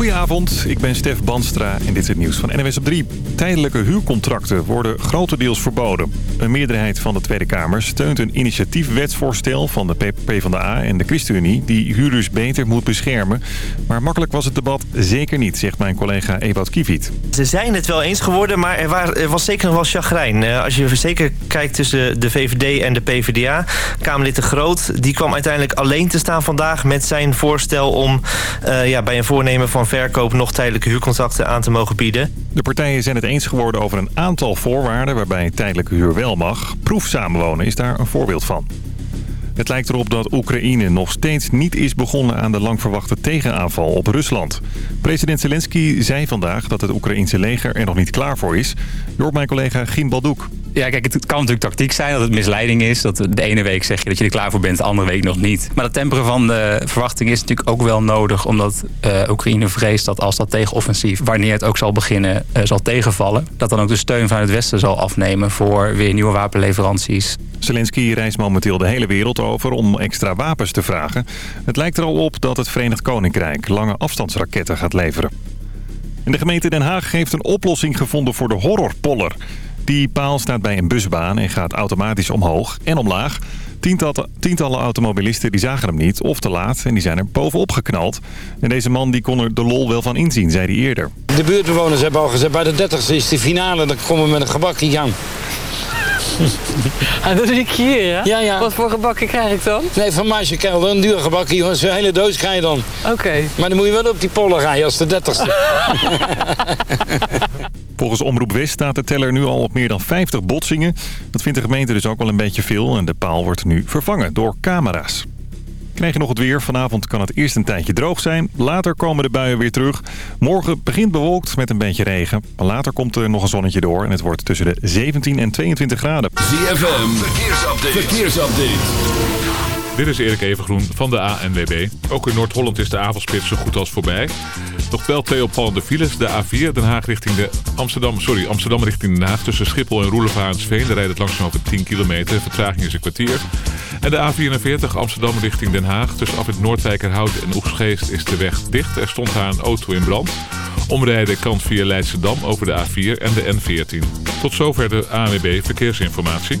Goedenavond, ik ben Stef Banstra en dit is het nieuws van NWS op 3. Tijdelijke huurcontracten worden grotendeels verboden. Een meerderheid van de Tweede Kamer steunt een initiatiefwetsvoorstel van de PvdA en de ChristenUnie... die huurders beter moet beschermen. Maar makkelijk was het debat zeker niet, zegt mijn collega Ewout Kiviet. Ze zijn het wel eens geworden, maar er, was zeker nog wel chagrijn. Uh, als je zeker kijkt tussen de VVD en de PvdA. Kamerlid de Groot, die kwam uiteindelijk alleen te staan vandaag... met zijn voorstel om uh, ja, bij een voornemen van verkoop nog tijdelijke huurcontracten aan te mogen bieden. De partijen zijn het eens geworden over een aantal voorwaarden waarbij tijdelijke huur wel mag. Proefsamenwonen is daar een voorbeeld van. Het lijkt erop dat Oekraïne nog steeds niet is begonnen aan de lang verwachte tegenaanval op Rusland. President Zelensky zei vandaag dat het Oekraïense leger er nog niet klaar voor is. Hoort mijn collega Gim Baldoek. Ja, kijk, het kan natuurlijk tactiek zijn dat het misleiding is. Dat de ene week zeg je dat je er klaar voor bent, de andere week nog niet. Maar het temperen van de verwachting is natuurlijk ook wel nodig. Omdat uh, Oekraïne vreest dat als dat tegenoffensief, wanneer het ook zal beginnen, uh, zal tegenvallen. Dat dan ook de steun van het Westen zal afnemen voor weer nieuwe wapenleveranties. Zelensky reist momenteel de hele wereld over om extra wapens te vragen. Het lijkt er al op dat het Verenigd Koninkrijk lange afstandsraketten gaat leveren. En de gemeente Den Haag heeft een oplossing gevonden voor de horrorpoller. Die paal staat bij een busbaan en gaat automatisch omhoog en omlaag. Tientallen, automobilisten die zagen hem niet of te laat en die zijn er bovenop geknald. En deze man die kon er de lol wel van inzien, zei hij eerder. De buurtbewoners hebben al gezegd, bij de 30ste is de finale, dan komen we met een gebakje aan. Ah, dat ik hier, ja? Ja, ja. Wat voor gebakje krijg ik dan? Nee, van Maasje Kelder, een duur gebakje, jongens. Een hele doos krijg je dan. Oké. Okay. Maar dan moet je wel op die pollen rijden als de 30ste. Volgens Omroep West staat de teller nu al op meer dan 50 botsingen. Dat vindt de gemeente dus ook wel een beetje veel. En de paal wordt nu vervangen door camera's. Krijg je nog het weer. Vanavond kan het eerst een tijdje droog zijn. Later komen de buien weer terug. Morgen begint bewolkt met een beetje regen. Later komt er nog een zonnetje door. En het wordt tussen de 17 en 22 graden. ZFM, verkeersupdate. verkeersupdate. Dit is Erik Evengroen van de ANWB. Ook in Noord-Holland is de avondspits zo goed als voorbij. Nog wel twee opvallende files. De A4 Den Haag richting de Amsterdam, sorry, Amsterdam richting Den Haag. Tussen Schiphol en Roelevarensveen. Daar rijdt het langzaam over 10 kilometer. Vertraging is een kwartier. En de A44 Amsterdam richting Den Haag. Tussen af het Noordwijkerhout en Oegsgeest is de weg dicht. Er stond daar een auto in brand. Omrijden kan via Leidschendam over de A4 en de N14. Tot zover de ANWB Verkeersinformatie.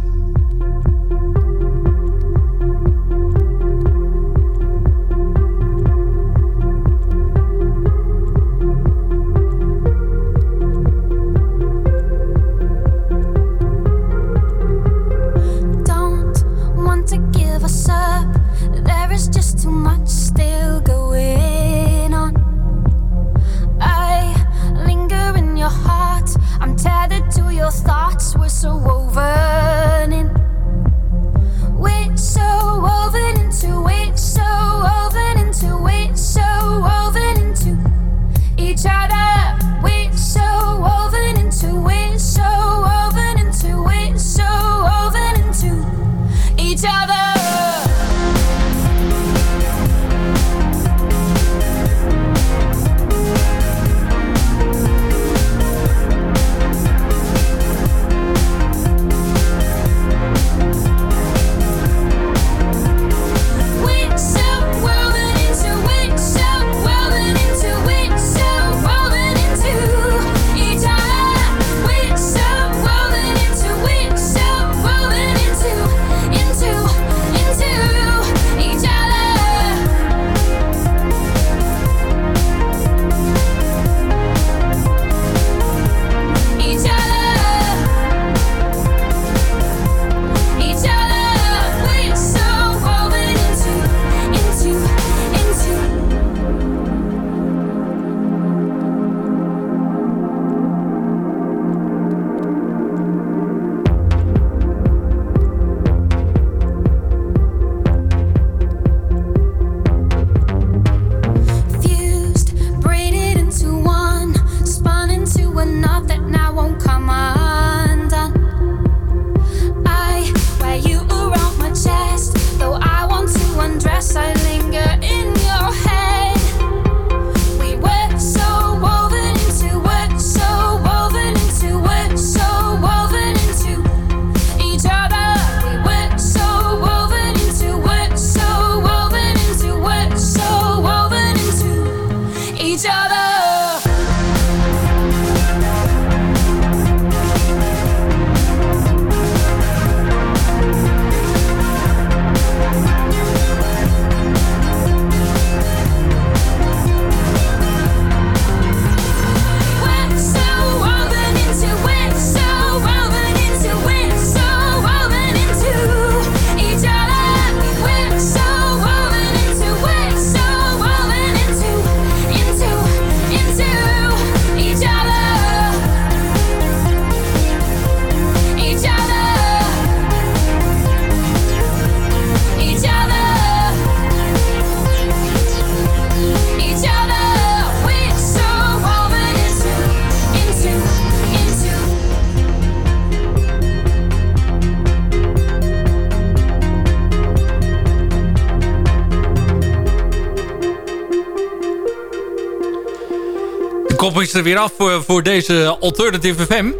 Is er weer af voor, voor deze Alternative FM.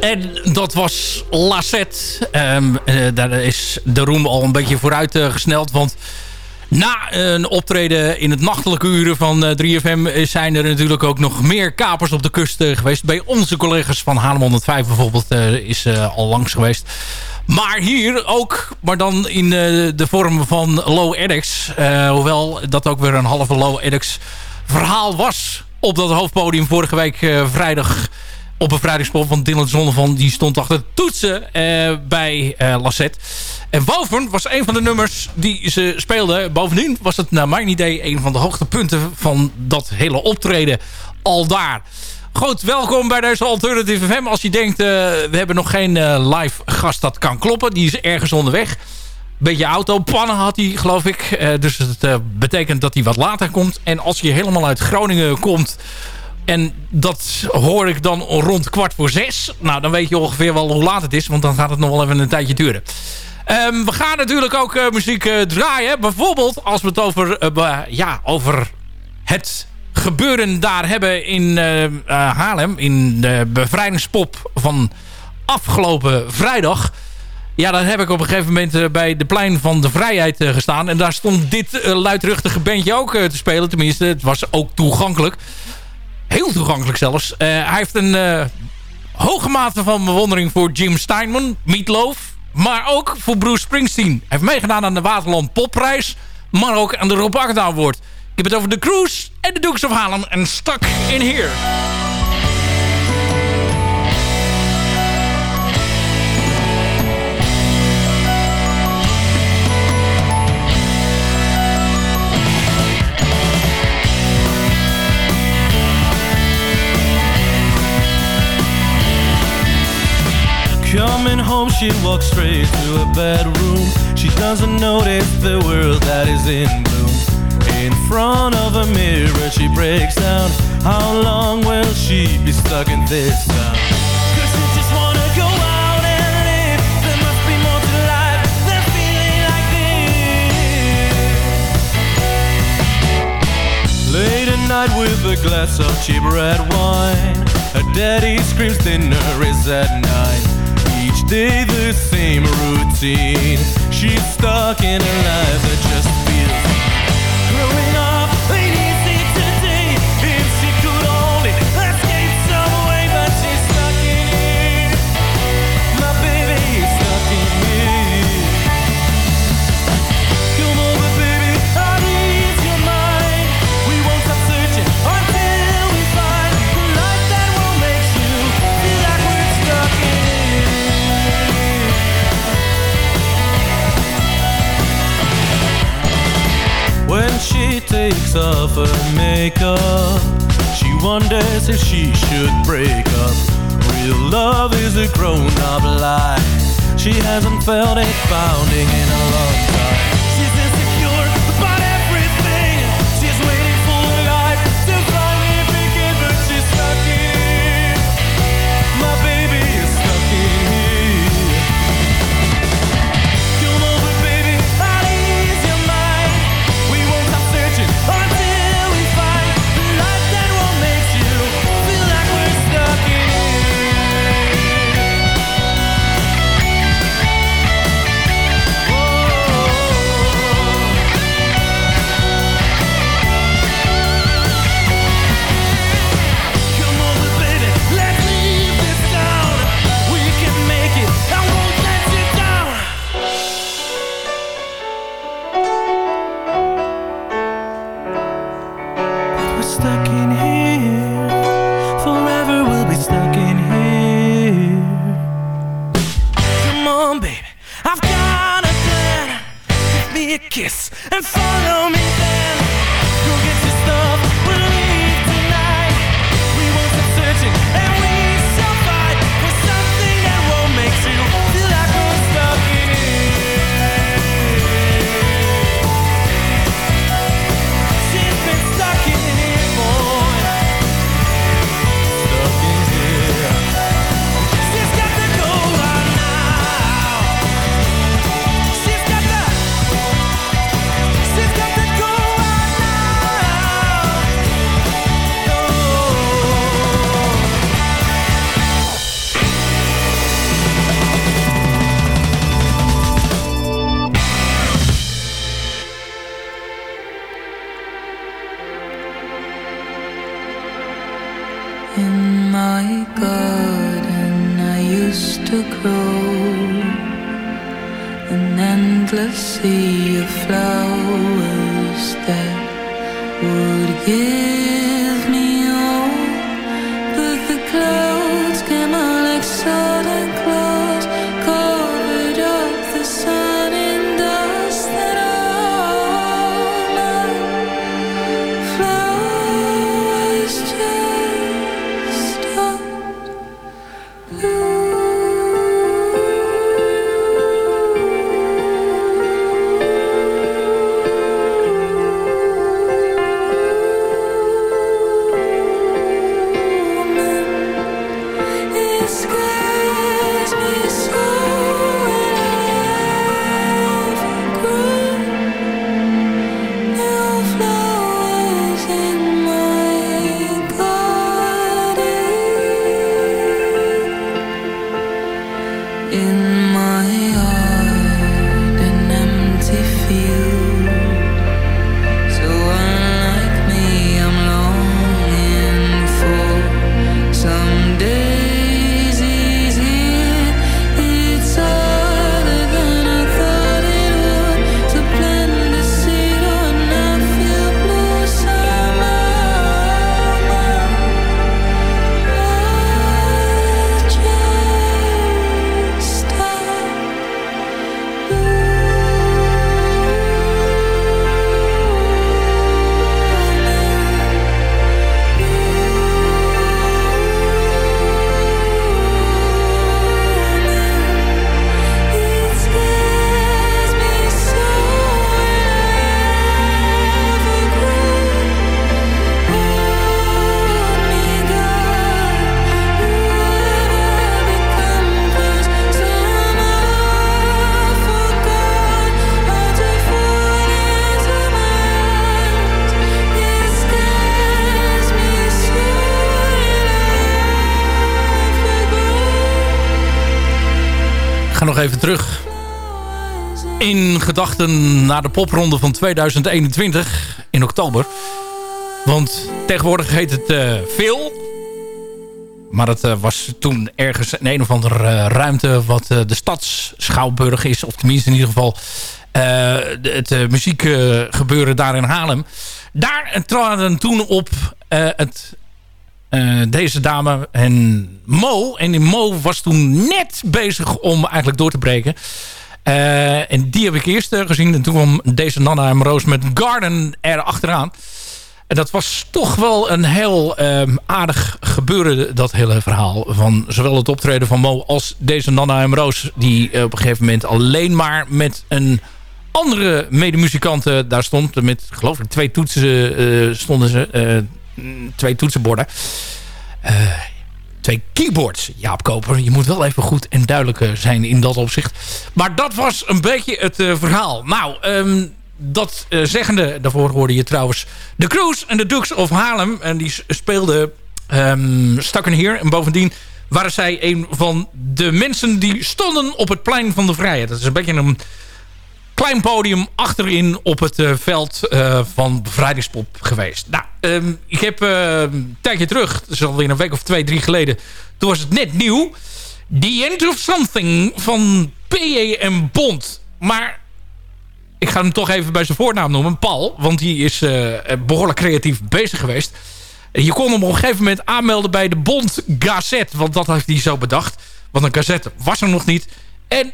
En dat was Lassette. Ehm, eh, daar is de roem al een beetje vooruit eh, gesneld. Want na een optreden in het nachtelijke uren van eh, 3FM... zijn er natuurlijk ook nog meer kapers op de kust eh, geweest. Bij onze collega's van Haarlem 105 bijvoorbeeld eh, is eh, al langs geweest. Maar hier ook, maar dan in eh, de vorm van Low. Eh, hoewel dat ook weer een halve Low Addicts verhaal was op dat hoofdpodium vorige week eh, vrijdag op een vrijdagspop van Dylan Zonnevan. Die stond achter toetsen eh, bij eh Lassette. En Woven was een van de nummers die ze speelden. Bovendien was het naar mijn idee een van de hoogtepunten van dat hele optreden al daar. Goed, welkom bij deze Alternative FM. Als je denkt, we hebben nog geen live gast, dat kan kloppen. Die is ergens onderweg. Beetje autopannen had hij, geloof ik. Eh, dus het eh, betekent dat hij wat later komt. En als je helemaal uit Groningen komt... en dat hoor ik dan rond kwart voor zes... nou, dan weet je ongeveer wel hoe laat het is... want dan gaat het nog wel even een tijdje duren. Ehm, we gaan natuurlijk ook eh, muziek draaien. Bijvoorbeeld als we het over, ja, over het gebeuren daar hebben in Haarlem... in de bevrijdingspop van afgelopen vrijdag... Ja, dan heb ik op een gegeven moment eh, bij de plein van de vrijheid eh, gestaan. En daar stond dit eh, luidruchtige bandje ook te spelen. Tenminste, het was ook toegankelijk. Heel toegankelijk zelfs. Hij heeft een hoge mate van bewondering voor Jim Steinman, Meatloaf. Maar ook voor Bruce Springsteen. Hij heeft meegedaan aan de Waterland Popprijs. Maar ook aan de Rob Agda Award. Ik heb het over The Cruise en de Dukes of Haarlem. En Stuck in Here. Coming home, she walks straight to her bedroom. She doesn't notice the world that is in bloom. In front of a mirror, she breaks down. How long will she be stuck in this town? 'Cause she just wanna go out and live. There must be more to life than feeling like this. Late at night with a glass of cheap red wine. Her daddy screams dinner is at nine. Day the same routine. She's stuck in a life that just she takes off her makeup, she wonders if she should break up. Real love is a grown-up lie. She hasn't felt it founding in a long time. Gedachten naar de popronde van 2021 in oktober. Want tegenwoordig heet het eh veel. Maar het eh, was toen ergens in een of andere eh, ruimte... wat de stadsschouwburg is. Of tenminste in ieder geval het muziekgebeuren daar in Haarlem. Daar traden toen op het deze dame en Mo. En die Mo was toen net bezig om eigenlijk door te breken. Eh, en die heb ik eerst eh, gezien. En toen kwam deze Nana en Roos met Garden er achteraan. En dat was toch wel een heel ehm, aardig gebeuren, dat hele verhaal. Van zowel het optreden van Mo als deze Nana en Roos. Die eh, op een gegeven moment alleen maar met een andere medemuzikant daar stond. Met geloof ik twee toetsen stonden ze. twee toetsenborden. Twee keyboards, Jaap Koper. Je moet wel even goed en duidelijk eh, zijn in dat opzicht. Maar dat was een beetje het eh, verhaal. Nou, ehm, dat eh, zeggende, daarvoor hoorde je trouwens de Cruise en de Dukes of Haarlem. En die speelden ehm Stakken hier. En bovendien waren zij een van de mensen die stonden op het plein van de vrijheid. Dat is een beetje een klein podium achterin op het veld van Bevrijdingspop geweest. Nou, ehm, ik heb eh, een tijdje terug, dat alweer een week of twee, drie geleden... toen was het net nieuw. The End of Something van P.A. en Bond. Maar ik ga hem toch even bij zijn voornaam noemen. Paul, want die is eh, behoorlijk creatief bezig geweest. Je kon hem op een gegeven moment aanmelden bij de Bond Gazette. Want dat heeft hij zo bedacht. Want een gazette was er nog niet. En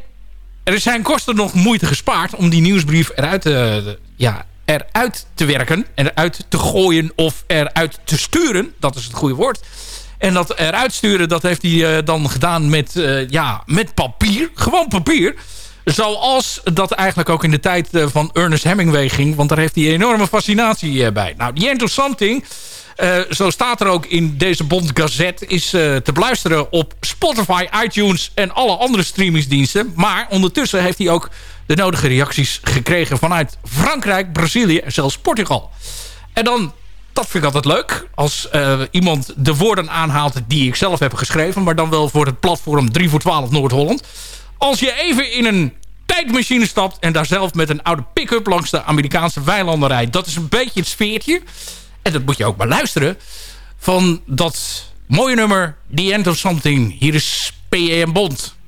er zijn kosten nog moeite gespaard om die nieuwsbrief eruit te, ja, eruit te werken. En eruit te gooien of eruit te sturen. Dat is het goede woord. En dat eruit sturen, dat heeft hij eh, dan gedaan met, eh, ja, met papier. Gewoon papier. Zoals dat eigenlijk ook in de tijd eh, van Ernest Hemingway ging. Want daar heeft hij een enorme fascinatie bij. Nou, The End of Something... eh, zo staat er ook in deze Bond Gazette... is eh, te beluisteren op Spotify, iTunes en alle andere streamingsdiensten. Maar ondertussen heeft hij ook de nodige reacties gekregen... vanuit Frankrijk, Brazilië en zelfs Portugal. En dan, dat vind ik altijd leuk... als eh, iemand de woorden aanhaalt die ik zelf heb geschreven... maar dan wel voor het platform 3 voor 12 Noord-Holland... Als je even in een tijdmachine stapt... en daar zelf met een oude pick-up langs de Amerikaanse weilanden rijdt... dat is een beetje het sfeertje. En dat moet je ook maar luisteren. Van dat mooie nummer, The End of Something. Hier is P.A.M. Bond.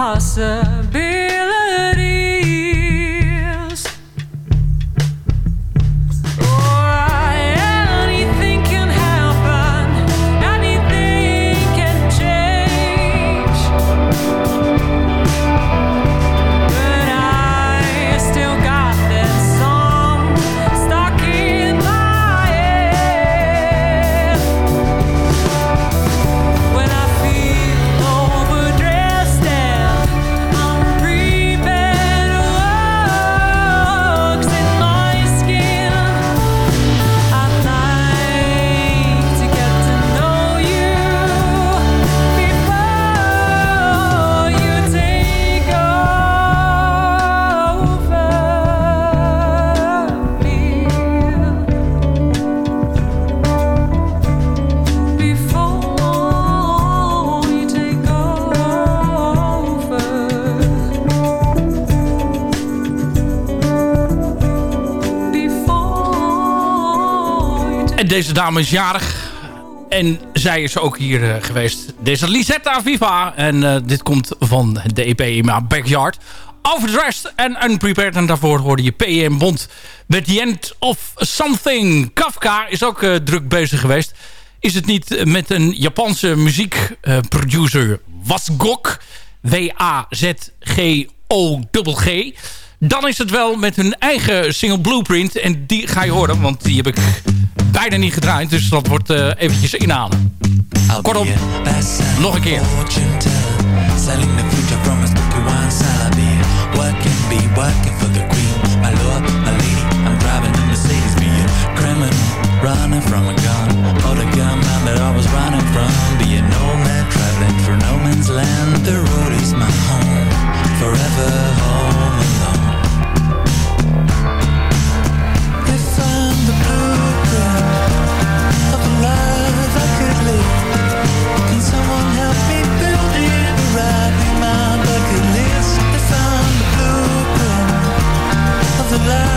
Full deze dame is jarig. En zij is ook hier eh, geweest. Deze Lisetta Viva. En eh, dit komt van de EP in backyard. Overdressed en Unprepared. En daarvoor hoorde je PM Bond met The End of Something. Kafka is ook eh, druk bezig geweest. Is het niet met een Japanse muziekproducer Wasgok. W-A-Z-G-O-G-G. Dan is het wel met hun eigen single Blueprint. En die ga je horen, want die heb ik bijna niet gedraaid. Dus dat wordt eh, eventjes inhalen. Kortom, nog een keer. Selling the future from a spooky wine beer. Working, be working for the queen. My lord, my lady, I'm driving a Mercedes be a criminal. Running from a gun. Or the gunman that I was running from. Be a nomad traveling through no man's land. The road is my home. Forever home of the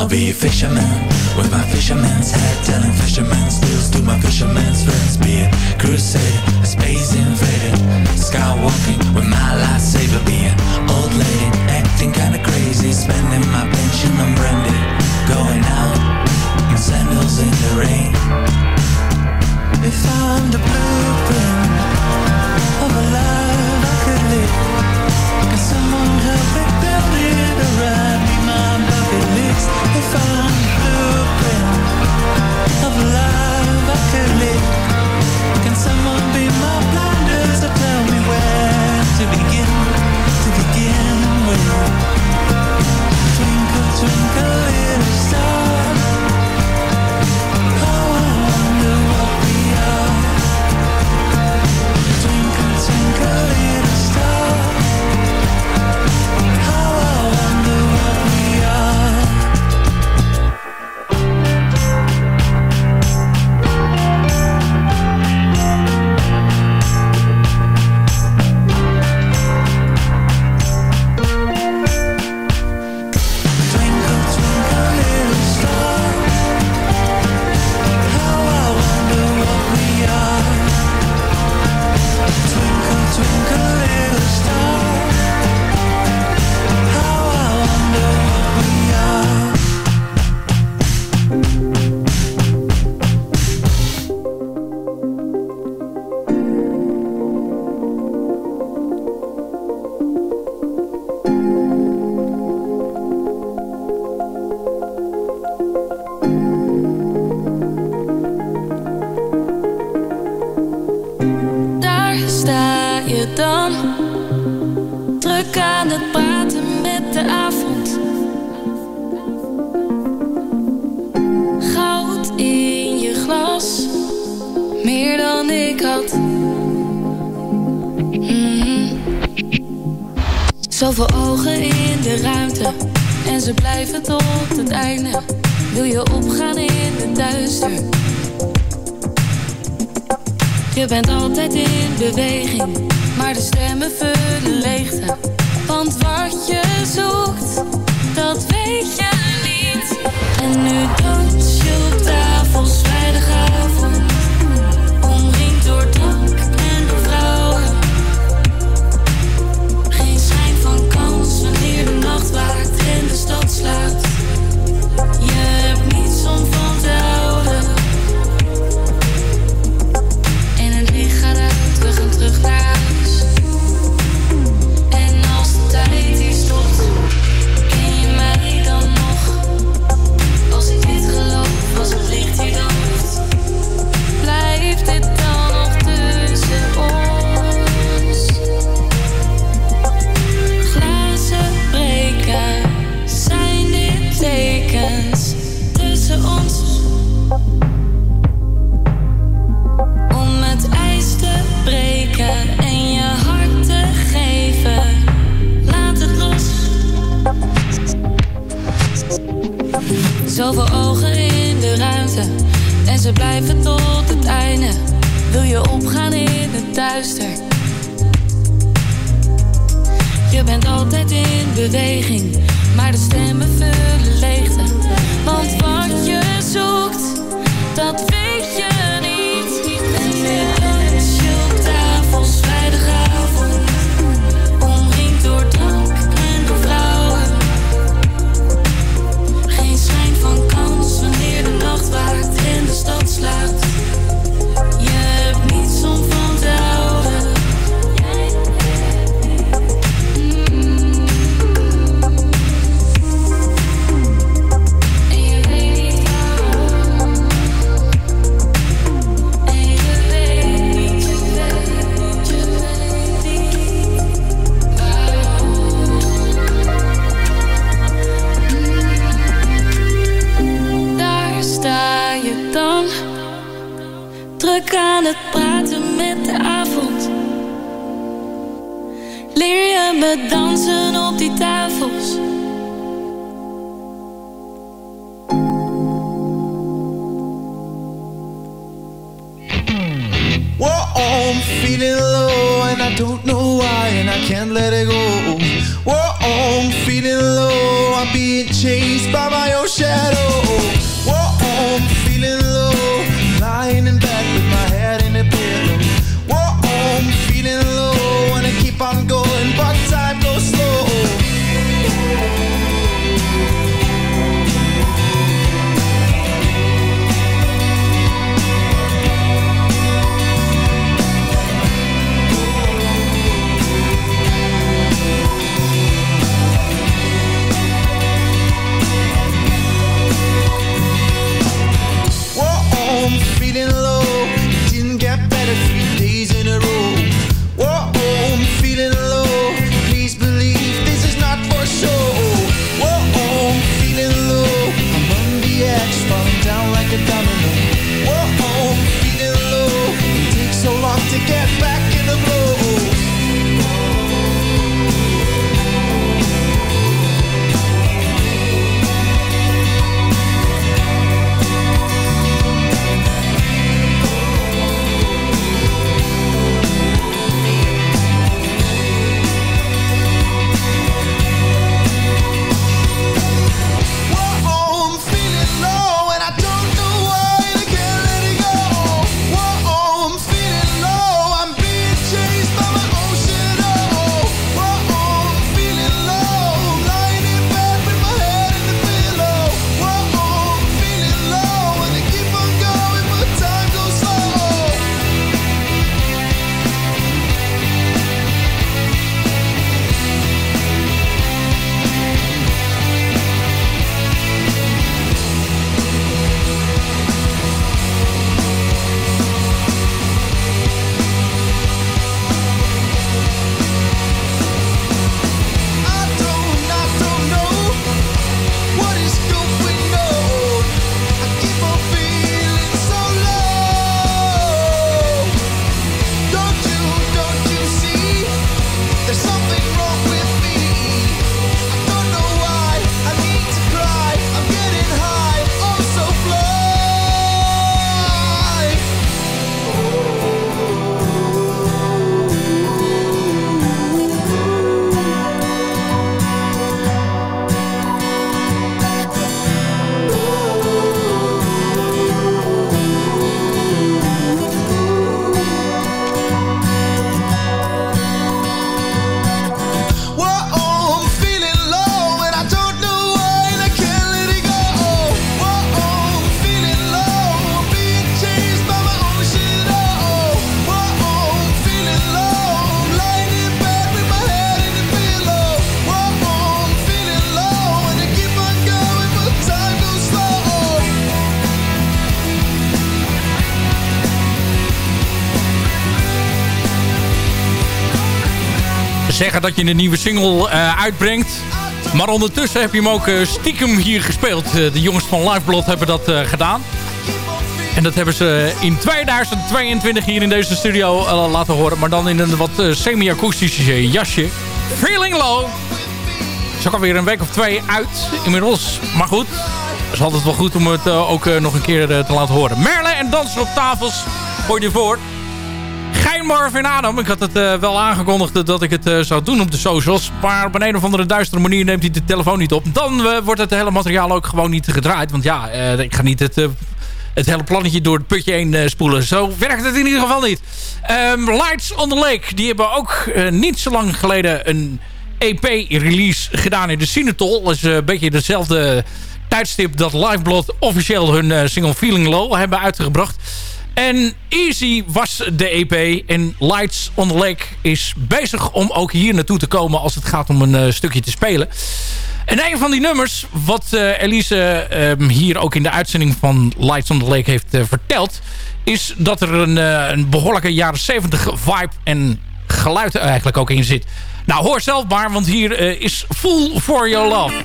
I'll be a fisherman with my fisherman's hat, telling fishermen's tales to my fisherman's friends. Be a crusader, a space invader, skywalking with my lightsaber. Be an old lady, acting kinda crazy, spending my pension on brandy, going out in sandals in the rain. If I'm the blueprint of a life I could live, If I'm blueprint of life I could live, Me dansen op die tafels? Zeggen dat je een nieuwe single eh, uitbrengt. Maar ondertussen heb je hem ook eh, stiekem hier gespeeld. Eh, de jongens van Lifeblood hebben dat gedaan. En dat hebben ze in 2022 hier in deze studio laten horen. Maar dan in een wat semi-akoestisch eh, jasje. Feeling Low. Is ook alweer een week of twee uit inmiddels. Maar goed, het is altijd wel goed om het ook nog een keer te laten horen. Merle en dansen op tafels. Gooi je voor. Geen Marvin Adam. Ik had het eh, wel aangekondigd dat ik het eh, zou doen op de socials. Maar op een, of andere duistere manier neemt hij de telefoon niet op. Dan eh, wordt het hele materiaal ook gewoon niet gedraaid. Want ja, ik ga niet het, het hele plannetje door het putje heen spoelen. Zo werkt het in ieder geval niet. Ehm, Lights on the Lake. Die hebben ook niet zo lang geleden een EP-release gedaan in de Cinetol. Dat is een beetje dezelfde tijdstip dat Lifeblood officieel hun single Feeling Low hebben uitgebracht. En Easy was de EP en Lights on the Lake is bezig om ook hier naartoe te komen als het gaat om een eh, stukje te spelen. En een van die nummers, wat eh, Elise ehm, hier ook in de uitzending van Lights on the Lake heeft eh, verteld, is dat er een, een behoorlijke jaren 70 vibe en geluid eigenlijk ook in zit. Nou, hoor zelf maar, want hier is Full for Your Love.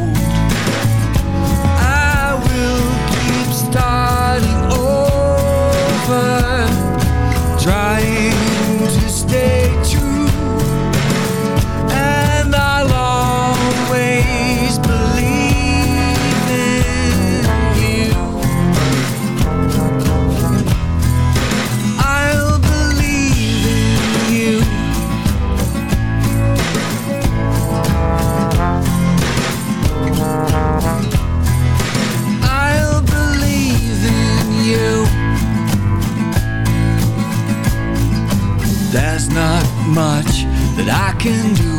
That I can do.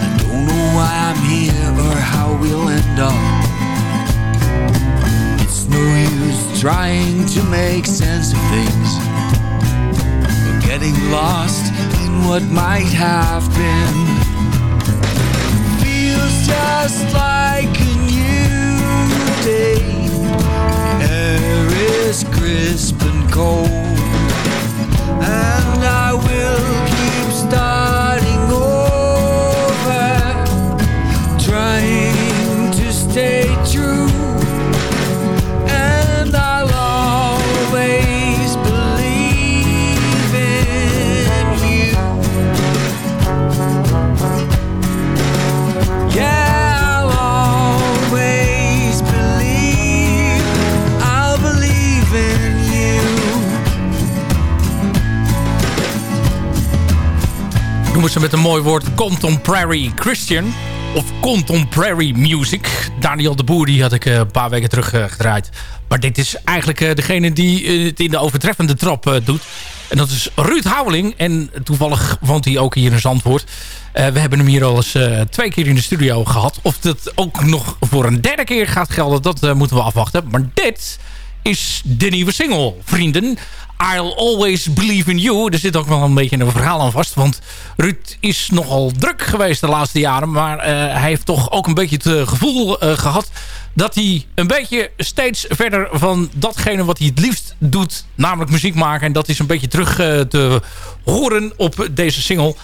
I don't know why I'm here or how we'll end up. It's no use trying to make sense of things. Or getting lost in what might have been. Feels just like a new day. The air is crisp and cold. And I will keep starting noemen met een mooi woord Contemporary Christian. Of Contemporary Music. Daniel de Boer die had ik eh, een paar weken terug eh, gedraaid. Maar dit is eigenlijk eh, degene die het in de overtreffende trap doet. En dat is Ruud Houweling. En toevallig woont hij ook hier in Zandvoort. We hebben hem hier al eens twee keer in de studio gehad. Of dat ook nog voor een derde keer gaat gelden, dat moeten we afwachten. Maar dit is de nieuwe single, vrienden. I'll Always Believe in You. Er zit ook wel een beetje een verhaal aan vast. Want Ruud is nogal druk geweest de laatste jaren. Maar eh, hij heeft toch ook een beetje het eh, gevoel eh, gehad... dat hij een beetje steeds verder van datgene wat hij het liefst doet... namelijk muziek maken. En dat is een beetje terug te horen op deze single...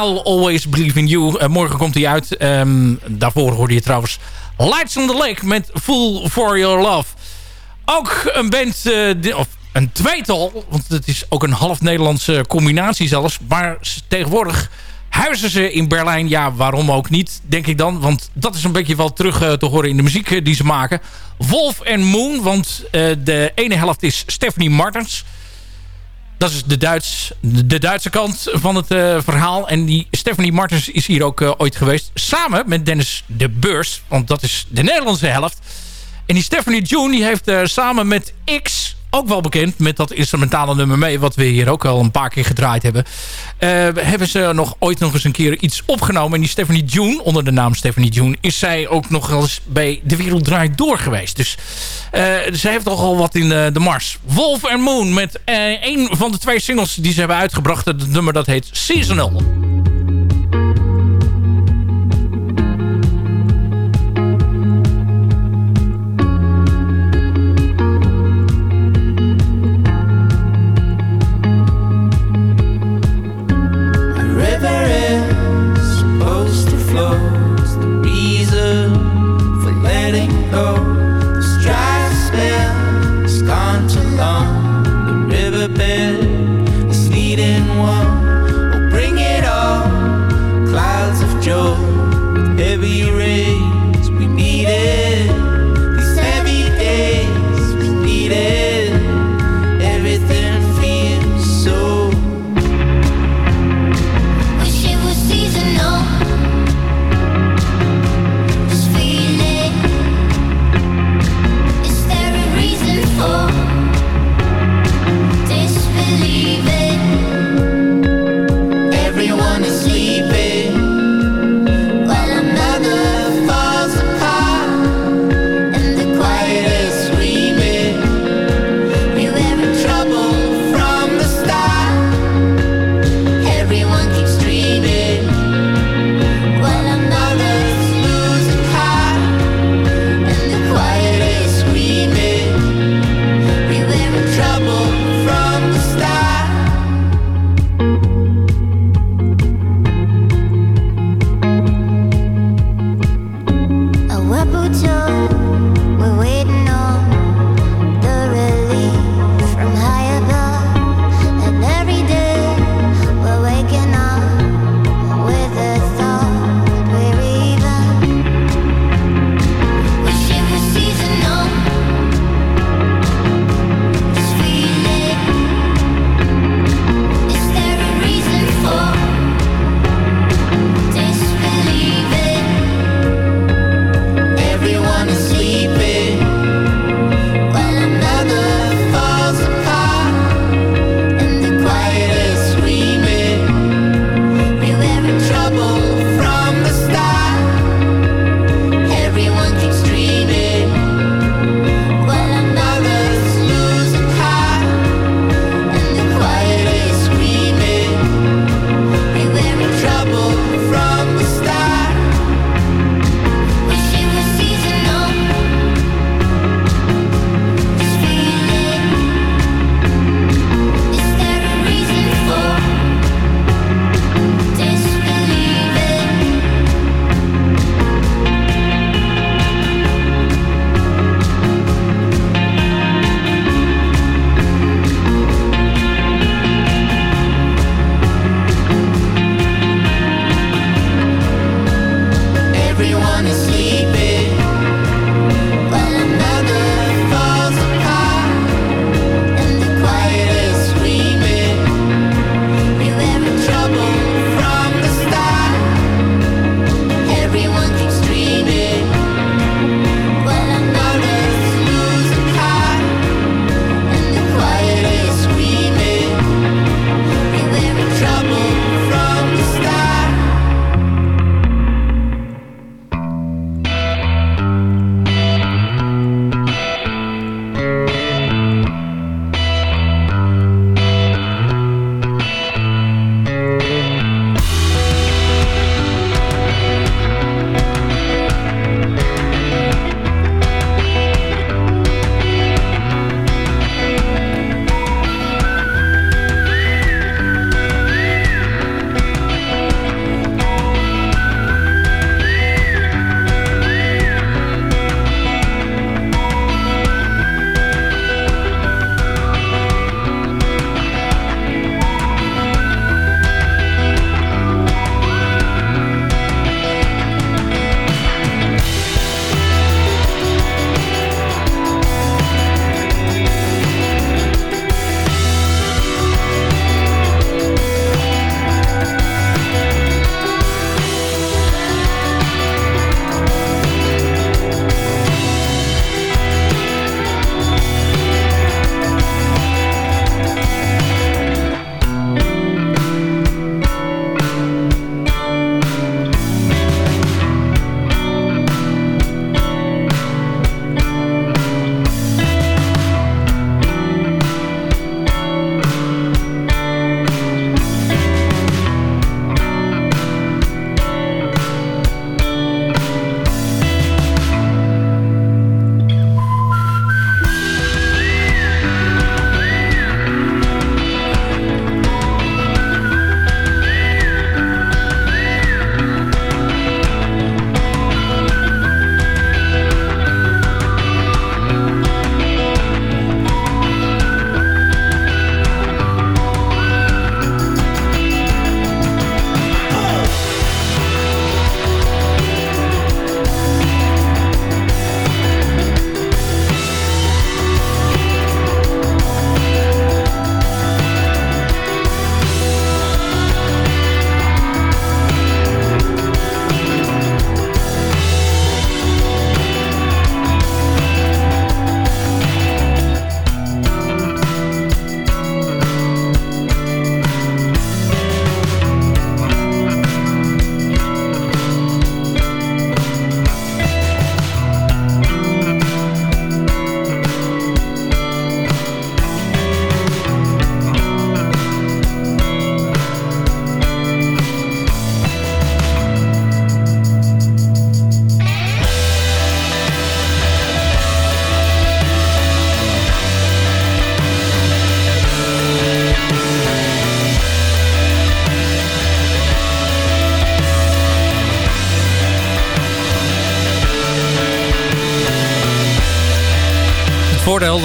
I'll Always Believe in You. Morgen komt hij uit. Ehm, daarvoor hoorde je trouwens Lights on the Lake met Fool for Your Love. Ook een band, eh, of een tweetal, want het is ook een half Nederlandse combinatie zelfs. Maar tegenwoordig huizen ze in Berlijn. Ja, waarom ook niet, denk ik dan. Want dat is een beetje wel terug eh, te horen in de muziek eh, die ze maken. Wolf en Moon, want de ene helft is Stephanie Martens. Dat is de, Duits, de Duitse kant van het verhaal. En die Stephanie Martens is hier ook ooit geweest. Samen met Dennis de Beurs. Want dat is de Nederlandse helft. En die Stephanie June die heeft eh, samen met X ook wel bekend met dat instrumentale nummer mee... wat we hier ook al een paar keer gedraaid hebben. Eh, hebben ze nog ooit nog eens een keer iets opgenomen. En die Stephanie June, onder de naam Stephanie June... is zij ook nog eens bij De Wereld Draait Door geweest. Dus eh zij heeft toch al wat in eh, de mars. Wolf and Moon met een van de twee singles die ze hebben uitgebracht. Het nummer dat heet Seasonal.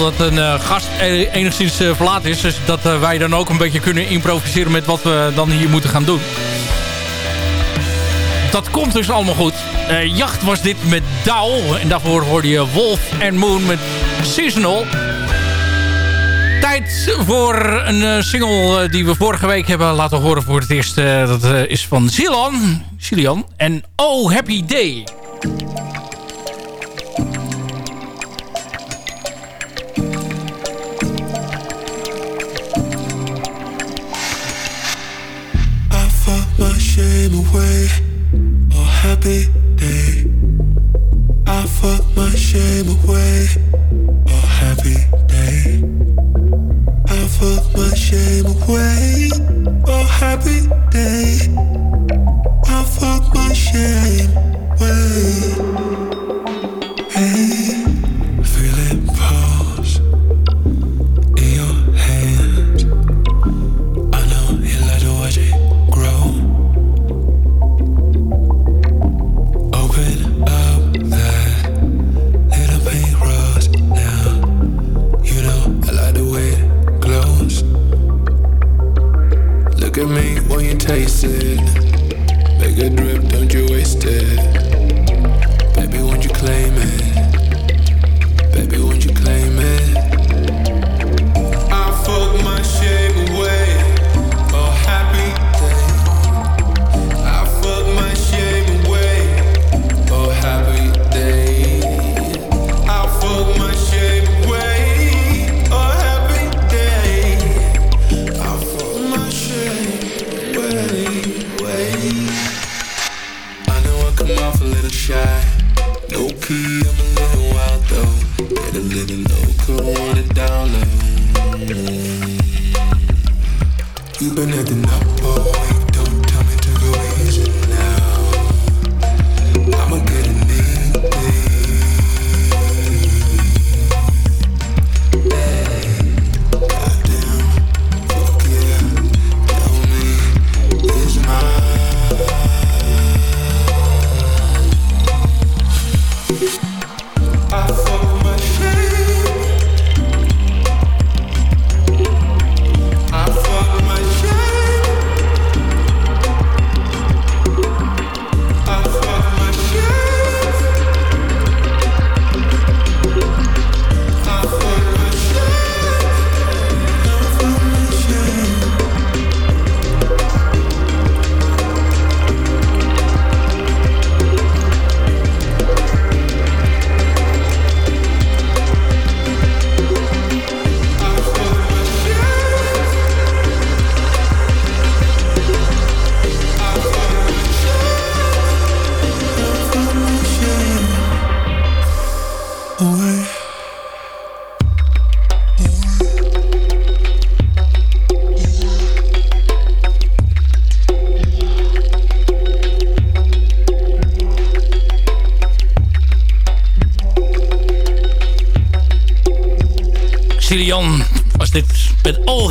Dat een eh, gast e- enigszins eh, verlaat is. Dus dat eh, wij dan ook een beetje kunnen improviseren met wat we dan hier moeten gaan doen. Dat komt dus allemaal goed. Jacht was dit met Douw. En daarvoor hoorde je Wolf and Moon met Seasonal. Tijd voor een single die we vorige week hebben laten horen voor het eerst. Dat is van Zilan. Silian. En Oh Happy Day. Fought my shame away. Oh, happy day. I fought my shame away.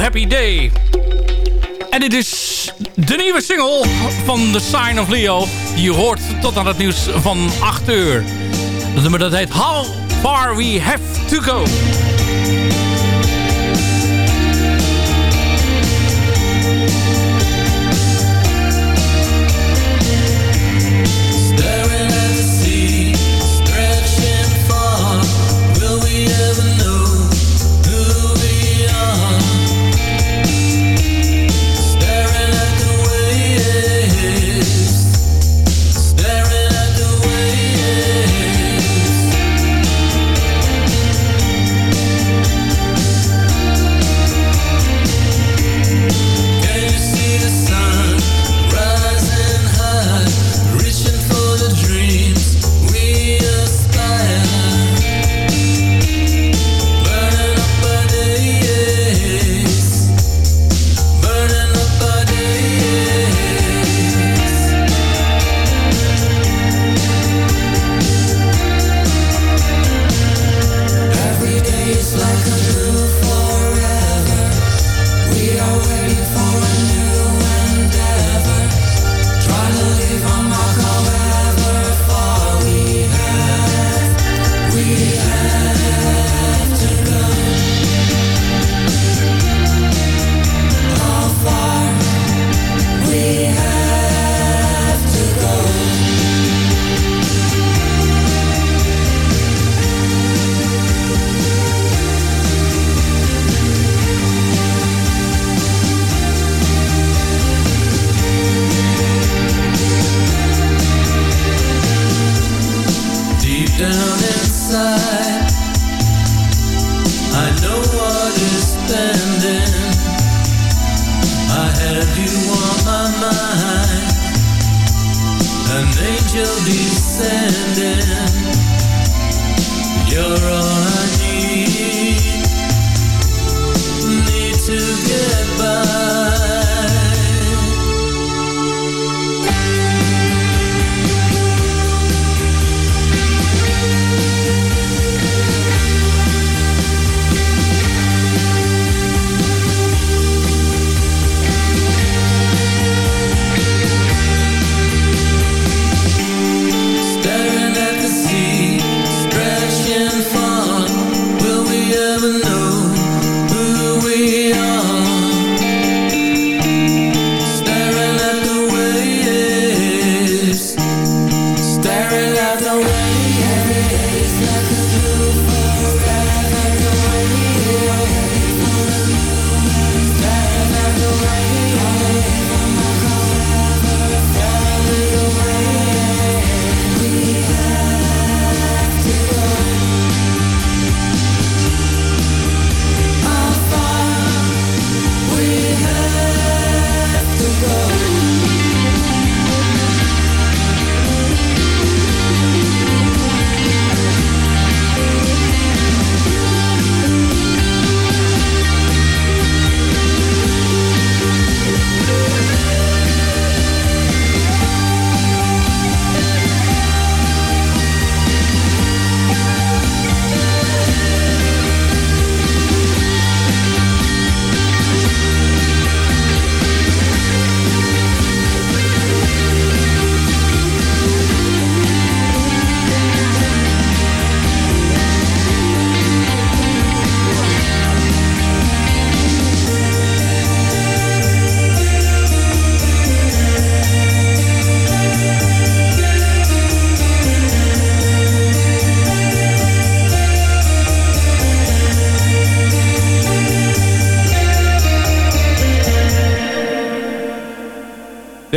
Happy Day. En dit is de nieuwe single van The Sign of Leo. Die je hoort tot aan het nieuws van 8 uur. Dat nummer dat heet How Far We Have To Go.